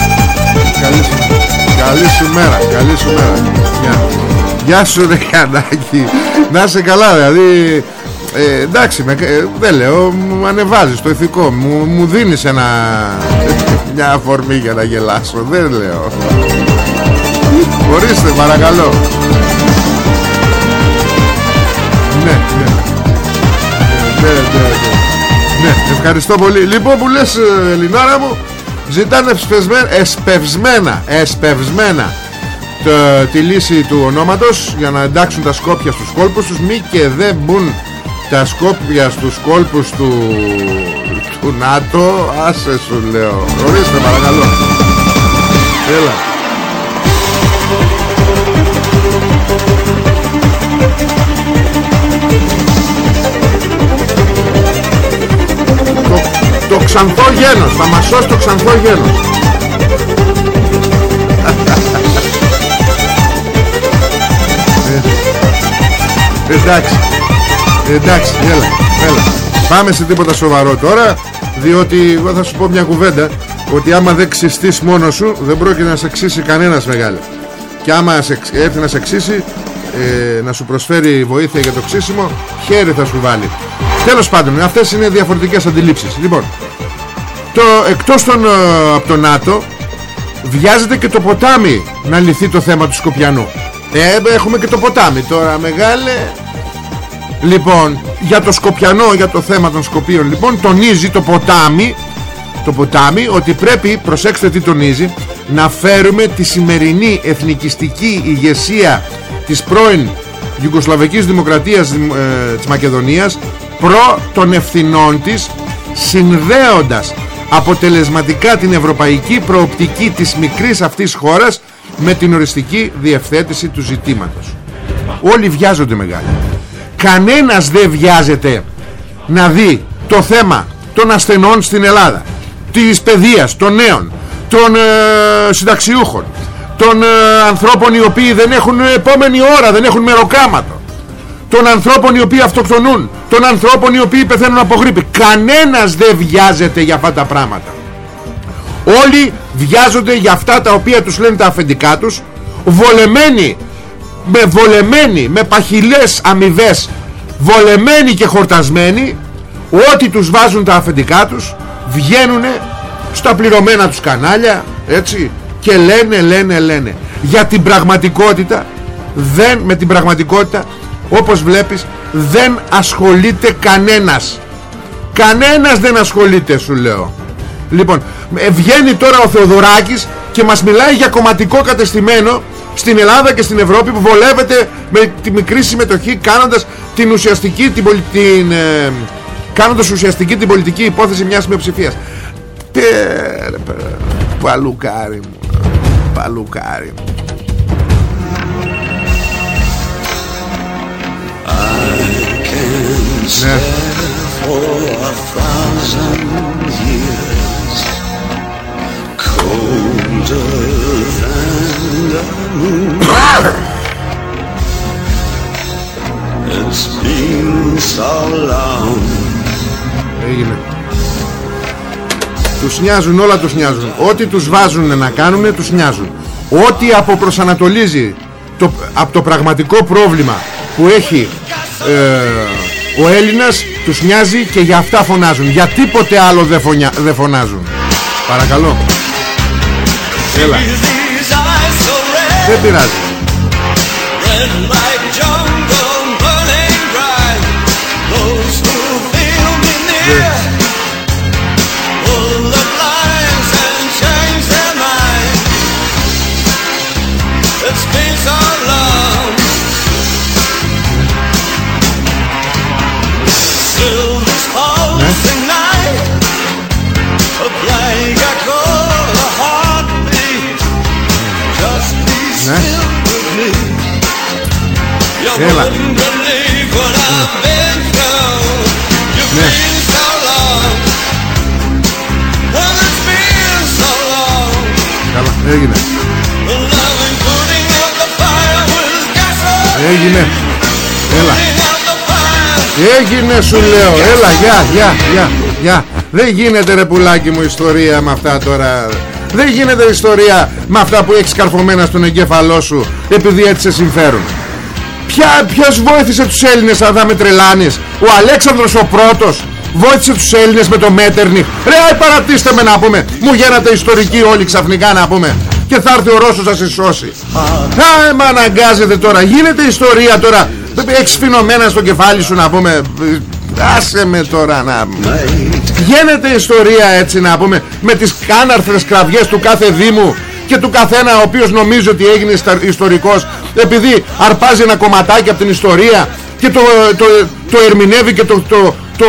A: Καλή σου, καλή σου μέρα Καλή σου μέρα. Γεια, Γεια σου ρε Γιαννάκη. Να είσαι καλά δηλαδή ε, εντάξει με, ε, δεν λέω μου ανεβάζεις το ηθικό μου, μου δίνεις ένα μια αφορμή για να γελάσω δεν λέω. Ορίστε παρακαλώ. Ναι ναι. Ναι ναι, ναι, ναι. Ναι, ευχαριστώ πολύ. Λοιπόν που λες ε, Ελληνάρα μου Ζητάνε εσπευσμένα Εσπευσμένα Τη λύση του ονόματος Για να εντάξουν τα σκόπια στους κόλπους τους. Μη και δεν μπουν τα σκόπια στους κόλπους του Του ΝΑΤΟ. Άσε σου λέω. Ορίστε παρακαλώ. Έλα γένος Θα μας σώσει το ξανθό γένος. Ε, Εντάξει Εντάξει έλα, έλα. Πάμε σε τίποτα σοβαρό τώρα Διότι εγώ θα σου πω μια κουβέντα Ότι άμα δεν ξυστείς μόνος σου Δεν πρόκειται να σε ξύσει κανένας μεγάλο Και άμα σε, έρθει να σε ξύσει ε, Να σου προσφέρει βοήθεια για το ξύσιμο Χέρι θα σου βάλει. Τέλος πάντων αυτές είναι διαφορετικές αντιλήψεις. Λοιπόν το, Εκτός των, ε, από το ΝΑΤΟ Βιάζεται και το ποτάμι Να λυθεί το θέμα του Σκοπιανού. Ε, Έχουμε και το ποτάμι τώρα μεγάλε. Λοιπόν για το Σκοπιανό Για το θέμα των Σκοπίων Λοιπόν τονίζει το ποτάμι Το ποτάμι ότι πρέπει Προσέξτε τι τονίζει Να φέρουμε τη σημερινή εθνικιστική ηγεσία Της πρώην Ιουγκοσλαβικής Δημοκρατίας ε, Της Μακεδονίας Προ των ευθυνών της Συνδέοντας αποτελεσματικά την ευρωπαϊκή προοπτική της μικρής αυτής χώρας με την οριστική διευθέτηση του ζητήματος. Όλοι βιάζονται μεγάλοι κανένας δεν βιάζεται να δει το θέμα των ασθενών στην Ελλάδα της παιδείας, των νέων των ε, συνταξιούχων των ε, ανθρώπων οι οποίοι δεν έχουν επόμενη ώρα δεν έχουν μεροκάματο των ανθρώπων οι οποίοι αυτοκτονούν. Των ανθρώπων οι οποίοι πεθαίνουν από γρήπη. Κανένας δεν βιάζεται για αυτά τα πράγματα. Όλοι βιάζονται για αυτά τα οποία τους λένε τα αφεντικά τους βολεμένοι με βολεμένοι, με παχυλές αμοιβές, βολεμένοι και χορτασμένοι ό,τι τους βάζουν τα αφεντικά τους βγαίνουν στα πληρωμένα τους κανάλια έτσι και λένε λένε λένε. Για την πραγματικότητα δεν με την πραγματικότητα όπως βλέπεις δεν ασχολείται κανένας. Κανένας δεν ασχολείται σου λέω. Λοιπόν ε, βγαίνει τώρα ο Θεοδωράκης και μας μιλάει για κομματικό κατεστημένο στην Ελλάδα και στην Ευρώπη που βολεύεται με τη μικρή συμμετοχή κάνοντας την ουσιαστική την, την, ε, κάνοντας ουσιαστική την πολιτική υπόθεση μιας μειοψηφίας. Πέρε, παλουκάρι μου παλουκάρι μου ναι. Έγινε. Τους νοιάζουν όλα τους νοιάζουν. Ό,τι τους βάζουν να κάνουν τους νοιάζουν. Ό,τι αποπροσανατολίζει το, από το πραγματικό πρόβλημα που έχει ε, ο Έλληνας τους νοιάζει και για αυτά φωνάζουν. Για τίποτε άλλο δεν, δεν φωνάζουν. Παρακαλώ. Έλα. Δεν πειράζει Έλα. Ναι. Καλά, έγινε. Έγινε. Έλα. Έγινε σου λέω. Έλα, γεια, γεια, γεια, γεια. Δεν γίνεται ρε πουλάκι μου ιστορία με αυτά τώρα. Δεν γίνεται ιστορία με αυτά που έχεις καρφωμένα στον εγκέφαλό σου επειδή έτσι σε συμφέρουν. Ποια, ποιος βοήθησε τους Έλληνες αν θα με τρελάνεις; Ο Αλέξανδρος ο πρώτος Βόηθησε τους Έλληνες με το Μέτερνιχ. Ρε παρατήστε με να πούμε. Μου γίνατε ιστορικοί όλοι ξαφνικά να πούμε. Και θα έρθει ο Ρώσος να σε σώσει. Α, με αναγκάζεται τώρα. Γίνεται ιστορία τώρα. Έχεις φινωμένα στο κεφάλι σου να πούμε. Άσε με τώρα να Γίνεται ιστορία έτσι να πούμε. Με τις κάναρθρες κραυγές του κάθε Δήμου και του καθένα ο οποίος νομίζει ότι έγινε ιστορικός επειδή αρπάζει ένα κομματάκι από την ιστορία και το, το, το ερμηνεύει και το, το, το,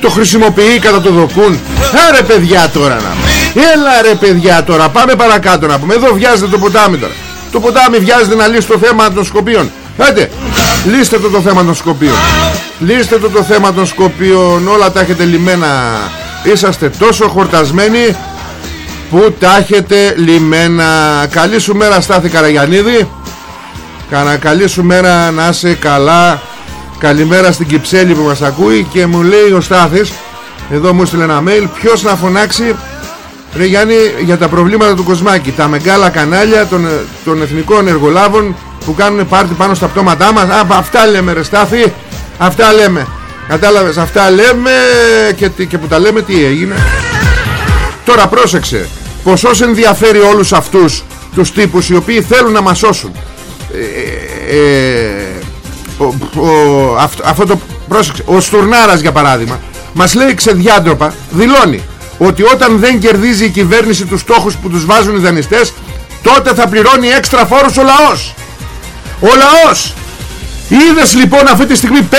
A: το χρησιμοποιεί κατά το δοκούν. Άρε παιδιά τώρα να Έλα ρε παιδιά τώρα Πάμε παρακάτω να πούμε. Εδώ βιάζεται το ποτάμι τώρα. Το ποτάμι βιάζεται να λύσει το θέμα των Σκοπίων. Άντε Λύστε το το θέμα των Σκοπίων. Λύστε το το θέμα των Σκοπίων. Όλα τα έχετε λυμμένα. Είσαστε τόσο χορτασμένοι που τα έχετε λιμένα. Καλή σου μέρα Στάθη Καραγιανίδη. Κανα καλή σου μέρα να είσαι καλά. Καλημέρα στην Κυψέλη που μας ακούει Και μου λέει ο Στάθης Εδώ μου έστειλε ένα mail Ποιος να φωνάξει Ρε Γιάννη για τα προβλήματα του Κοσμάκη Τα μεγάλα κανάλια των, των εθνικών εργολάβων Που κάνουν πάρτι πάνω στα πτώματά μας. Α, αυτά λέμε ρε Στάθη Αυτά λέμε. Κατάλαβες αυτά λέμε και, και που τα λέμε τι έγινε Τώρα πρόσεξε Πως όσο ενδιαφέρει όλους αυτούς Τους τύπους οι οποίοι θέλουν να μας σώσουν. Ε, ε, ο, ο, αυτό, αυτό το πρόσεξε Ο Στουρνάρας για παράδειγμα Μας λέει ξεδιάντροπα Δηλώνει ότι όταν δεν κερδίζει η κυβέρνηση τους στόχους που τους βάζουν οι δανειστές τότε θα πληρώνει έξτρα φόρους ο λαός. Ο λαός! Είδες λοιπόν αυτή τη στιγμή 5,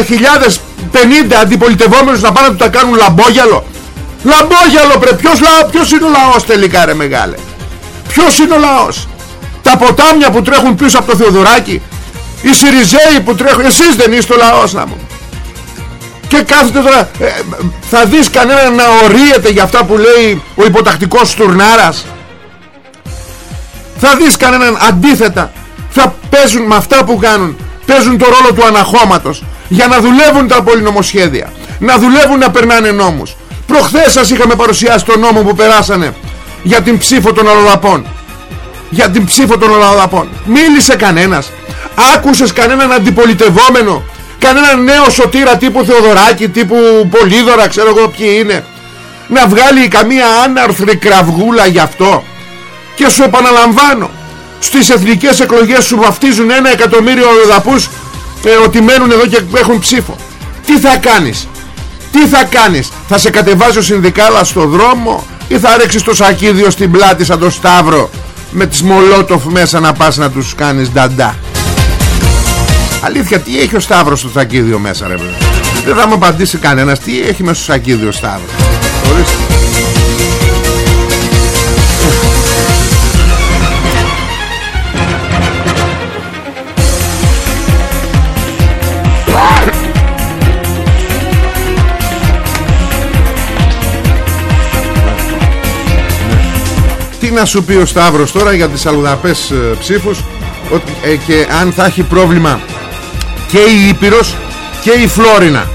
A: 10 χιλιάδες 50 αντιπολιτευόμενους να πάνε να του τα κάνουν λαμπόγιαλο; Λαμπόγιαλο πρε ποιος, λα, ποιος είναι ο λαός τελικά ρε μεγάλε; Ποιος είναι ο λαός; Τα ποτάμια που τρέχουν πίσω από το Θεοδωράκι οι Σιριζέοι που τρέχουν εσείς δεν είστε ο λαός να μου. Και κάθεται τώρα ε, θα δεις κανέναν να ορίεται για αυτά που λέει ο υποτακτικός Στουρνάρας; Θα δεις κανέναν αντίθετα θα παίζουν με αυτά που κάνουν παίζουν το ρόλο του αναχώματος για να δουλεύουν τα πολυνομοσχέδια να δουλεύουν να περνάνε νόμους προχθές σας είχαμε παρουσιάσει τον νόμο που περάσανε για την ψήφο των αλλοδαπών. Για την ψήφο των αλλοδαπών. Μίλησε κανένας. Άκουσες κανέναν αντιπολιτευόμενο. Κανένα νέο σωτήρα τύπου Θεοδωράκη τύπου Πολύδωρα ξέρω εγώ ποιοι είναι. Να βγάλει καμία άναρθρη κραυγούλα γι' αυτό. Και σου επαναλαμβάνω στις εθνικές εκλογές σου βαφτίζουν ένα εκατομμύριο εδαπούς ε, ότι μένουν εδώ και έχουν ψήφο. Τι θα κάνεις; Τι θα κάνεις θα σε κατεβάζει ο συνδικάλα στο δρόμο ή θα ρίξεις το σακίδιο στην πλάτη σαν το Σταύρο με τις μολότοφ μέσα να πας να τους κάνεις νταντά; Αλήθεια τι έχει ο Σταύρος στο σακίδιο μέσα ρε παιδί Δεν θα μου απαντήσει κανένας Τι έχει μέσα στο σακίδιο ο Σταύρος; Ορίστε Τι να σου πει ο Σταύρος τώρα για τις αλλουδαπές ε, ψήφους; Ότι, ε, και αν θα έχει πρόβλημα και η Ήπειρος και η Φλόρινα.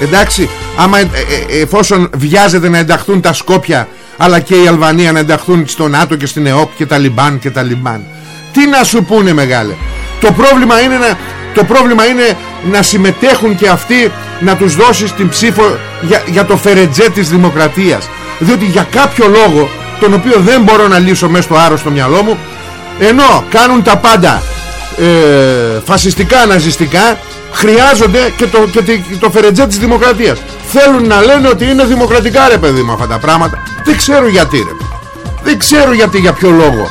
A: Εντάξει άμα ε, ε, εφόσον βιάζεται να ενταχθούν τα Σκόπια αλλά και η Αλβανία να ενταχθούν στο ΝΑΤΟ και στην ΕΟΠ και τα Λιμπάν και τα Λιμπάν. Τι να σου πούνε μεγάλε; Το πρόβλημα είναι να, το πρόβλημα είναι να συμμετέχουν και αυτοί να τους δώσεις την ψήφο για, για το φερετζέ της δημοκρατίας. Διότι για κάποιο λόγο τον οποίο δεν μπορώ να λύσω μέσα στο άρρωστο μυαλό μου ενώ κάνουν τα πάντα ε, φασιστικά, ναζιστικά χρειάζονται και το, και το φερετζέ της δημοκρατίας. Θέλουν να λένε ότι είναι δημοκρατικά ρε παιδί μου αυτά τα πράγματα. Δεν ξέρω γιατί ρε δεν ξέρω γιατί για ποιο λόγο.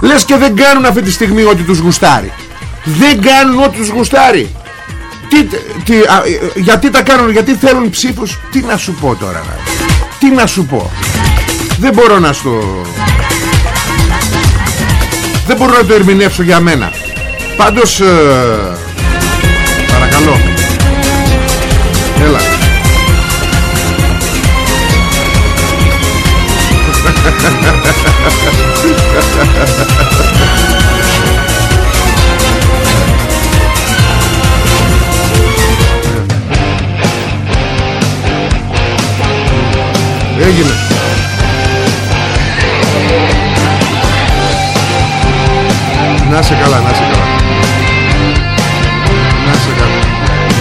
A: Λες και δεν κάνουν αυτή τη στιγμή ό,τι τους γουστάρει. Δεν κάνουν ό,τι τους γουστάρει. Τι, τι, α, ε, γιατί τα κάνουν γιατί θέλουν ψήφους. Τι να σου πω τώρα τι να σου πω δεν μπορώ να στο δεν μπορώ να το ερμηνεύσω για μένα. Πάντως ε, Παρακαλώ. Έλα. Έγινε Να σε καλά, να σε καλά. Να σε καλά.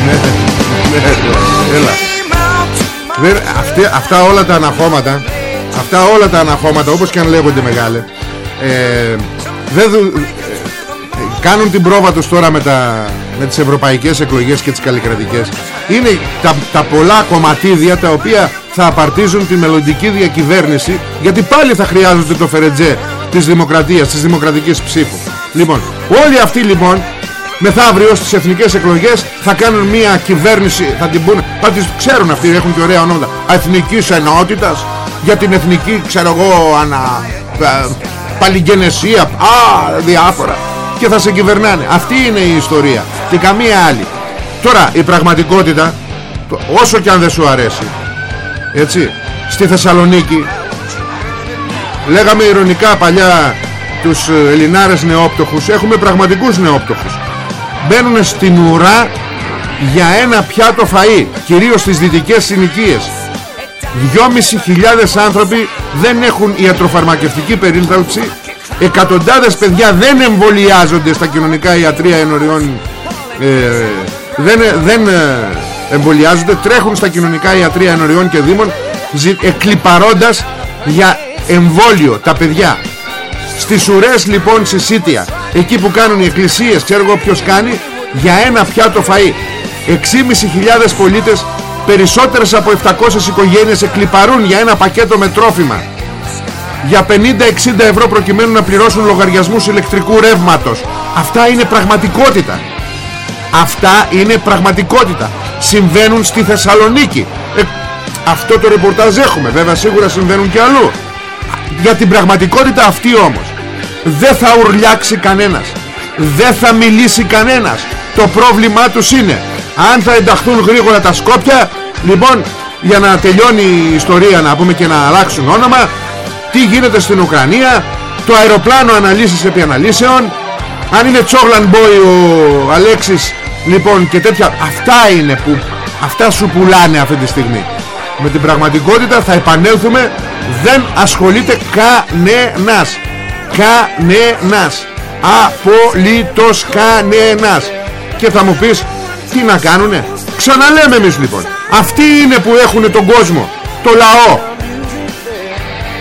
A: Ναι, ναι, ναι, έλα. Δεν, αυτή, αυτά όλα τα αναχώματα, αυτά όλα τα αναχώματα, όπως και αν λέγονται μεγάλε, ε, δεν, ε, κάνουν την πρόβα τους τώρα με, τα, με τις ευρωπαϊκές εκλογές και τις καλλικρατικές. Είναι τα, τα πολλά κομματίδια τα οποία θα απαρτίζουν τη μελλοντική διακυβέρνηση γιατί πάλι θα χρειάζονται το φερετζέ της δημοκρατίας, της δημοκρατικής ψήφου. Λοιπόν, όλοι αυτοί λοιπόν μεθαύριο στις εθνικές εκλογές θα κάνουν μια κυβέρνηση, θα την πούνε, θα τις ξέρουν αυτοί, έχουν και ωραία ονόματα, εθνικής ενότητας, για την εθνική, ξέρω εγώ, ανα, ε, παλιγενεσία, α, διάφορα, και θα σε κυβερνάνε. Αυτή είναι η ιστορία και καμία άλλη. Τώρα, η πραγματικότητα, όσο και αν δεν σου αρέσει, έτσι στη Θεσσαλονίκη λέγαμε ηρωνικά παλιά τους ε, Ελληνάρες νεόπτωχους έχουμε πραγματικούς νεόπτωχους. Μπαίνουν στην ουρά για ένα πιάτο φαΐ κυρίως στις δυτικές συνοικίες. 2.500 άνθρωποι δεν έχουν ιατροφαρμακευτική περίληψη εκατοντάδες παιδιά δεν εμβολιάζονται στα κοινωνικά ιατρία ενωριών ε, δεν, δεν ε, εμβολιάζονται τρέχουν στα κοινωνικά ιατρία ενωριών και δήμων εκλυπαρώντας για εμβόλιο τα παιδιά στις ουρές λοιπόν Σίτια. Εκεί που κάνουν οι εκκλησίες ξέρω εγώ ποιος κάνει για ένα πιάτο φαΐ. 6.500 πολίτες περισσότερες από 700 οικογένειες εκλυπαρούν για ένα πακέτο με τρόφιμα. Για 50-60 ευρώ προκειμένου να πληρώσουν λογαριασμούς ηλεκτρικού ρεύματος. Αυτά είναι πραγματικότητα. Αυτά είναι πραγματικότητα. Συμβαίνουν στη Θεσσαλονίκη. Ε, αυτό το ρεπορτάζ έχουμε. Βέβαια σίγουρα συμβαίνουν και αλλού για την πραγματικότητα αυτή όμως δεν θα ουρλιάξει κανένας δεν θα μιλήσει κανένας. Το πρόβλημά τους είναι αν θα ενταχθούν γρήγορα τα Σκόπια λοιπόν για να τελειώνει η ιστορία να πούμε και να αλλάξουν όνομα τι γίνεται στην Ουκρανία το αεροπλάνο αναλύσεις επί αναλύσεων αν είναι τσόγλαν μπόι ο Αλέξης λοιπόν και τέτοια αυτά είναι που αυτά σου πουλάνε αυτή τη στιγμή. Με την πραγματικότητα θα επανέλθουμε δεν ασχολείται κανένας. Κανένας. Απολύτως κανένας. Και θα μου πεις τι να κάνουνε; Ξαναλέμε εμείς λοιπόν. Αυτοί είναι που έχουν τον κόσμο το λαό.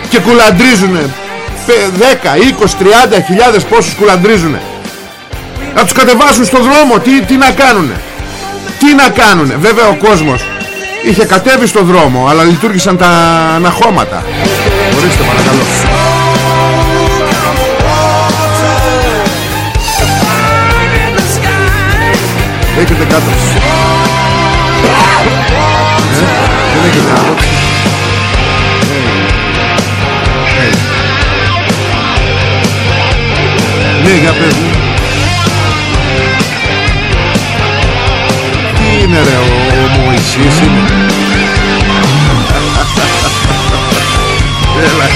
A: Και κουλαντρίζουνε. 10, 20, 30 χιλιάδες πόσους κουλαντρίζουνε. Να τους κατεβάσουν στο δρόμο. Τι, τι να κάνουνε; Τι να κάνουνε; Βέβαια ο κόσμος είχε κατέβει στο δρόμο αλλά λειτουργήσαν τα αναχώματα. Ορίστε παρακαλώ. Έχετε κάτω. Ε, Δεν έχετε άποψη ε, ε. Ναι για πες Τι είναι ρε ο, ο Μωυσής είναι Έλα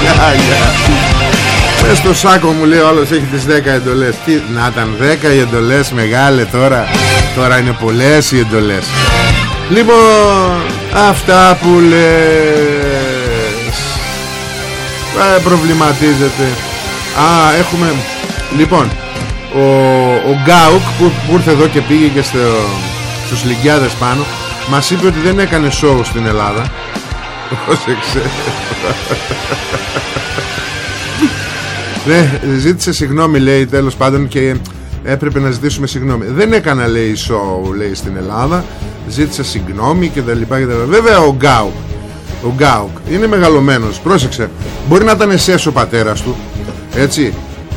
A: Γεια. Γεια Πες στο σάκο μου λέει όλος έχει τις 10 εντολές. Τι, Να ήταν 10 οι εντολές μεγάλε τώρα. Τώρα είναι πολλές οι εντολές. Λοιπόν Αυτά που λες. Ε, Προβληματίζεται. Α έχουμε Λοιπόν Ο, ο Γκάουκ που, που ήρθε εδώ και πήγε και στο, Στους Λυγκιάδες πάνω Μας είπε ότι δεν έκανε σοου στην Ελλάδα Πρόσεξε ναι, ζήτησε συγγνώμη λέει τέλος πάντων και έπρεπε να ζητήσουμε συγγνώμη. Δεν έκανα λέει show λέει στην Ελλάδα. Ζήτησε συγγνώμη και τα λοιπά και τα λοιπά. Βέβαια ο Γκάουκ, ο Γκάουκ είναι μεγαλωμένος. Πρόσεξε, μπορεί να ήταν εσές ο πατέρας του. Έτσι.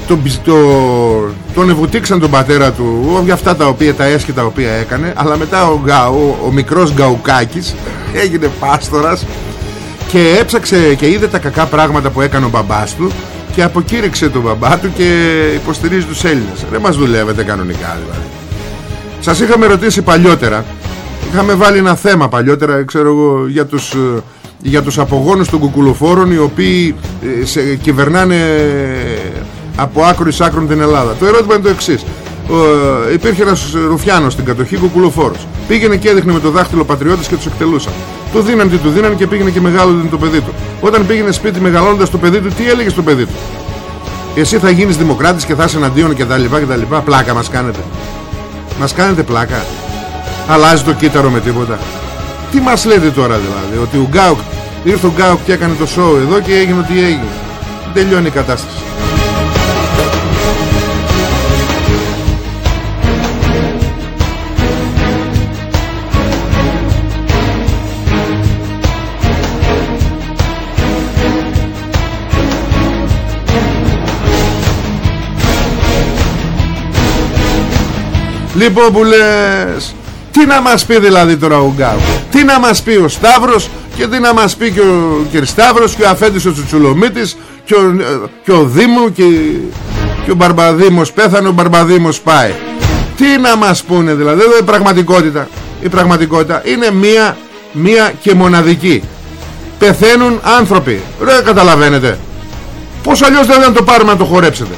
A: Το, το, τον ευουτήξαν τον πατέρα του για αυτά τα οποία τα έσχη τα οποία έκανε αλλά μετά ο, Γκάου, ο μικρός Γκαουκάκης έγινε πάστορας και έψαξε και είδε τα κακά πράγματα που έκανε ο μπαμπάς του και αποκήρυξε τον μπαμπά του και υποστηρίζει τους Έλληνες. Δεν μας δουλεύετε κανονικά δηλαδή. Σας είχαμε ρωτήσει παλιότερα είχαμε βάλει ένα θέμα παλιότερα ξέρω εγώ για τους, ε, για τους απογόνους των κουκουλοφόρων οι οποίοι ε, σε, κυβερνάνε από άκρο εις άκρον την Ελλάδα το ερώτημα είναι το εξής ε, υπήρχε ένας ρουφιάνος στην κατοχή κουκουλοφόρος πήγαινε και έδειχνε με το δάχτυλο πατριώτες και τους εκτελούσαν του δίναν τι του δίναν και πήγαινε και μεγάλωνε το παιδί του. Όταν πήγαινε σπίτι μεγαλώνοντας το παιδί του, τι έλεγε στο παιδί του; Εσύ θα γίνεις δημοκράτης και θα είσαι εναντίον και τα λοιπά και τα λοιπά. Πλάκα μας κάνετε. Μας κάνετε πλάκα. Αλλάζει το κύτταρο με τίποτα. Τι μας λέτε τώρα δηλαδή, ότι ο Γκάουκ ήρθε ο Γκάουκ και έκανε το σοου εδώ και έγινε ό,τι έγινε. Τελειώνει η κατάσταση. Λοιπόν που λες Τι να μας πει δηλαδή τώρα ο Γκάου; Τι να μας πει ο Σταύρος Και τι να μας πει και ο Κυρισταύρος Και ο Αφέντης ο Τσουτσουλομίτης Και ο, και ο Δήμου και, και ο Μπαρμπαδήμος. Πέθανε ο Μπαρμπαδήμος πάει. Τι να μας πούνε δηλαδή Εδώ η πραγματικότητα Η πραγματικότητα είναι μία μία και μοναδική. Πεθαίνουν άνθρωποι. Ρε καταλαβαίνετε. Πως αλλιώς δεν θα το πάρουμε να το χορέψετε.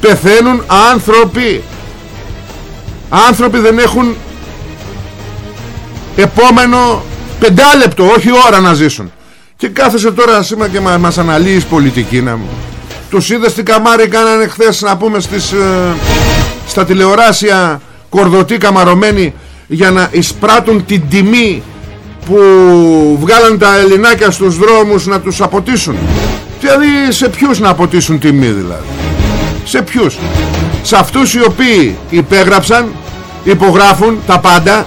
A: Πεθαίνουν άνθρωποι άνθρωποι δεν έχουν επόμενο πεντάλεπτο όχι ώρα να ζήσουν. Και κάθεσε τώρα σήμερα και μας αναλύεις πολιτική να μου τους είδες τι καμάρι κάνανε χθες να πούμε στις, ε, στα τηλεοράσια κορδωτή καμαρωμένοι για να εισπράττουν την τιμή που βγάλαν τα ελληνάκια στους δρόμους να τους αποτίσουν. Δηλαδή σε ποιους να αποτίσουν τιμή δηλαδή; Σε ποιους; Σε αυτούς οι οποίοι υπέγραψαν υπογράφουν τα πάντα.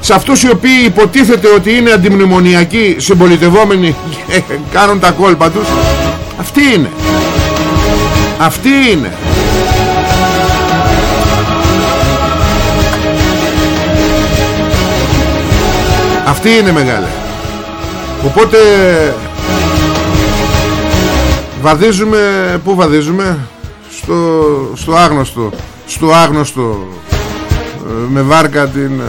A: Σε αυτούς οι οποίοι υποτίθεται ότι είναι αντιμνημονιακοί συμπολιτευόμενοι και κάνουν τα κόλπα τους αυτοί είναι. Αυτοί είναι. Αυτή είναι μεγάλη Οπότε Βαδίζουμε Πού βαδίζουμε; Στο, στο άγνωστο Στο άγνωστο ε, Με βάρκα την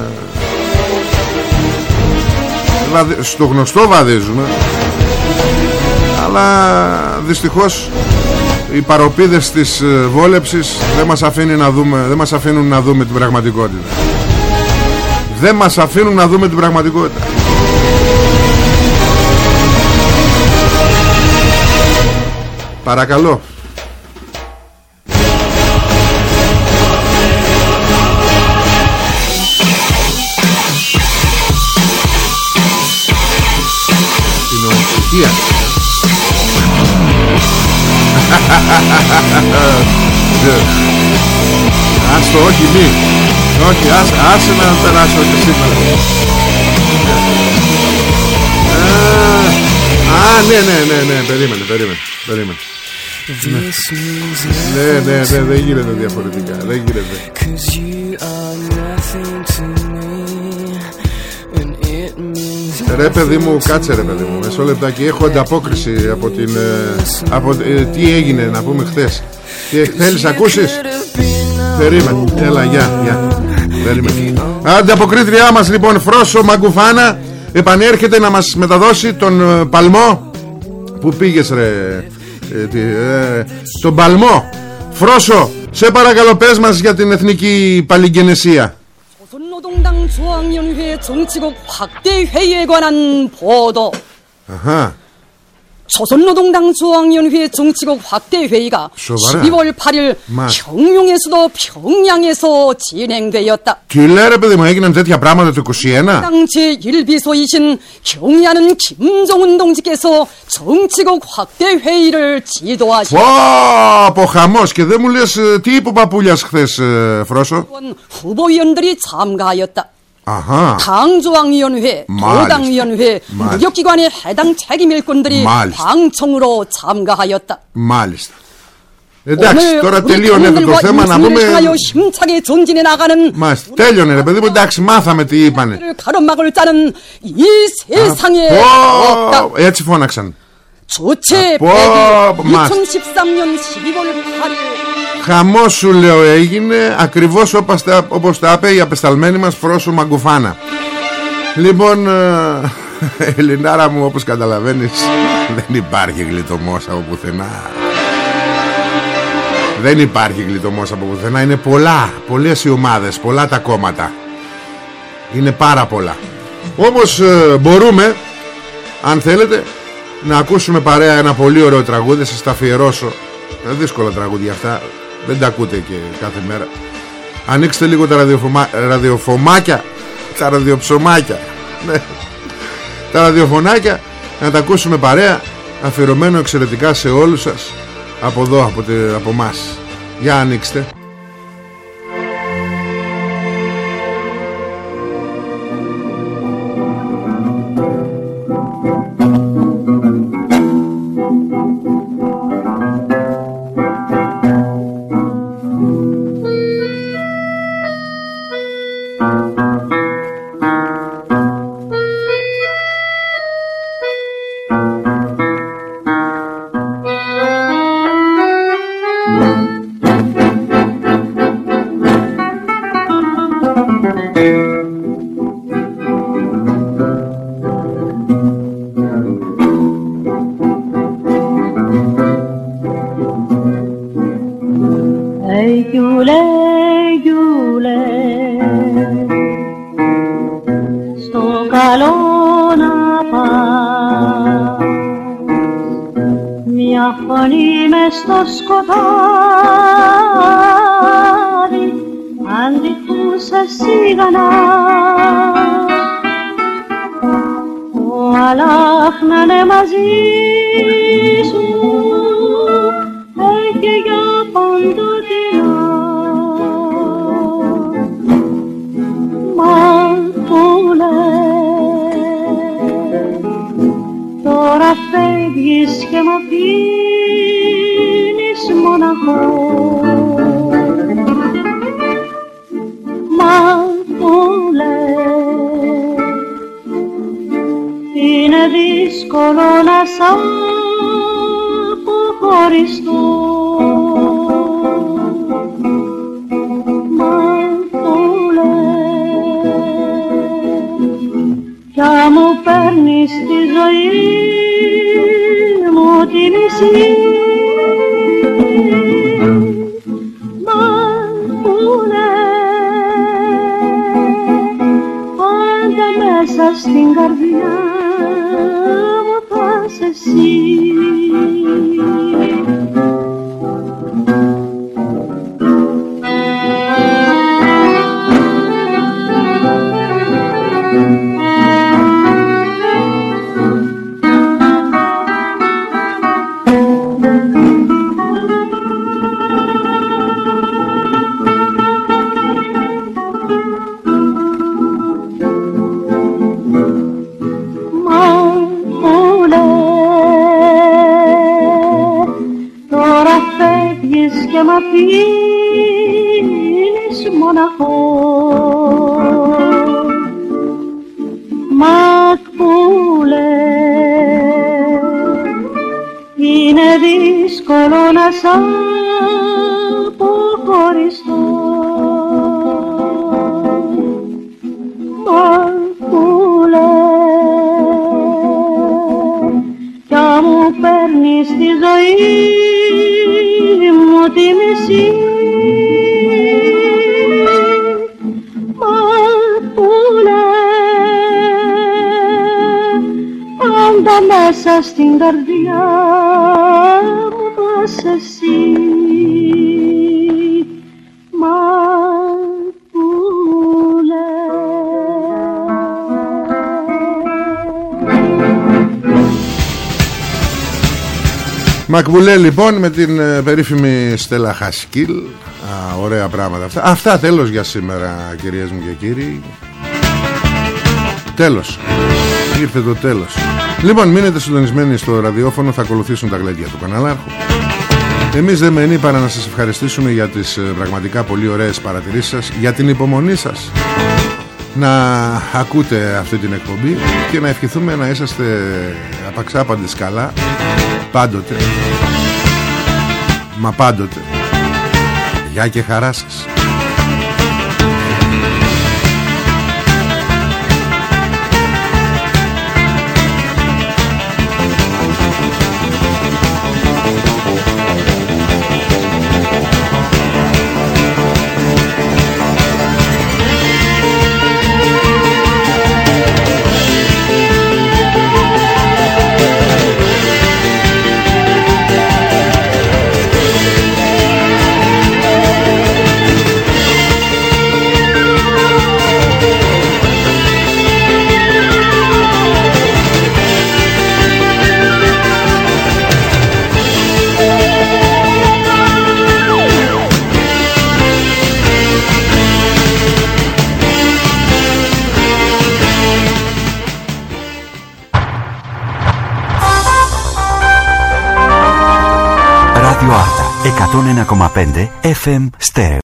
A: ε, Στο γνωστό βαδίζουμε. Αλλά Δυστυχώς οι παροπίδες της ε, βόλεψης δεν μας, αφήνει να δούμε, δεν μας αφήνουν να δούμε την πραγματικότητα. Δεν μας αφήνουν να δούμε την πραγματικότητα. Παρακαλώ Άστο όχι μη όχι, άσε, άσε να περάσω και σήμερα. Α, ναι, ναι, ναι, ναι, περίμενε, περίμενε, περίμενε. Ναι, ναι, ναι, δεν γίνεται διαφορετικά, δεν γίνεται. Ρε παιδί μου, κάτσε ρε παιδί μου, μεσό λεπτάκι, έχω ανταπόκριση από την... Ε, από, ε, τι έγινε να πούμε χθες. Τι θέλεις να ακούσεις; Περίμενε, έλα, γεια, γεια. Ανταποκρίτριά μας λοιπόν Φρόσο Μαγκουφάνα Επανέρχεται να μας μεταδώσει τον ε, παλμό. Που πήγες ρε ε, ε, Τον παλμό. Φρόσο σε παρακαλώ πες μας για την εθνική παλιγγενεσία Αχα
B: 조선노동당 중앙위원회 정치국 확대 회의가 12월 8일 평양에서도 평양에서 진행되었다.
A: 딜레레 παιδί μου έγιναν τέτοια πράγματα το 21.
B: 당 제1비서이신 경의하는 김정은 동지께서 정치국 확대 회의를 지도하시.
A: 와, από χαμός και δεν μου λες τι είπε ο παππούλιας χθες Φρόσο.
B: 후보위원들이 참가하였다.
A: 아하.
B: 당조항위원회, 도당위원회, 무역기관의 해당 책임 일꾼들이 방청으로 참가하였다.
A: 말리스타. Εντάξει, τώρα τελείωνε το θέμα να πούμε.
B: 힘차게 전진해 나가는
A: Μα τέλειωνε, ρε παιδί μου. Εντάξει, μάθαμε τι είπανε.
B: 가로막을 짜는 이 세상에
A: 없다. Έτσι φώναξαν.
B: 조체 2013년 12월 8일
A: Χαμό σου λέω έγινε Ακριβώς όπως τα, όπως τα είπε η απεσταλμένη μας Φρόσο Μαγκουφάνα Λοιπόν ε, (laughs) Ελληνάρα μου όπως καταλαβαίνεις (laughs) Δεν υπάρχει γλιτωμός από πουθενά Δεν υπάρχει γλιτωμός από πουθενά Είναι πολλά Πολλές οι ομάδες Πολλά τα κόμματα Είναι πάρα πολλά Όμως ε, μπορούμε Αν θέλετε να ακούσουμε παρέα ένα πολύ ωραίο τραγούδι Σας τα αφιερώσω. Ε, Δύσκολα τραγούδια αυτά δεν τα ακούτε και κάθε μέρα. Ανοίξτε λίγο τα ραδιοφωμά... ραδιοφωμάκια Τα ραδιοψωμάκια. Ναι. Τα ραδιοφωνάκια Να τα ακούσουμε παρέα Αφιερωμένο εξαιρετικά σε όλους σας Από εδώ, από, τε, από μας. Για ανοίξτε
C: Πια μου παίρνεις τη ζωή μου τη μισή Μα που πάντα μέσα στην καρδιά μου πας εσύ
A: Μακβουλέ λοιπόν με την ε, περίφημη Στέλλα Χασκίλ. Α, Ωραία πράγματα αυτά. Αυτά τέλος για σήμερα κυρίες μου και κύριοι. Τέλος. Ήρθε το τέλος. Λοιπόν μείνετε συντονισμένοι στο ραδιόφωνο. Θα ακολουθήσουν τα γλέντια του καναλάρχου Εμείς δεν μένει παρά να σας ευχαριστήσουμε Για τις ε, πραγματικά πολύ ωραίες παρατηρήσεις σας Για την υπομονή σας να ακούτε αυτή την εκπομπή και να ευχηθούμε να είσαστε απαξάπαντες καλά. Πάντοτε. Μα πάντοτε. Γεια και χαρά σας
D: 101,5 FM Stereo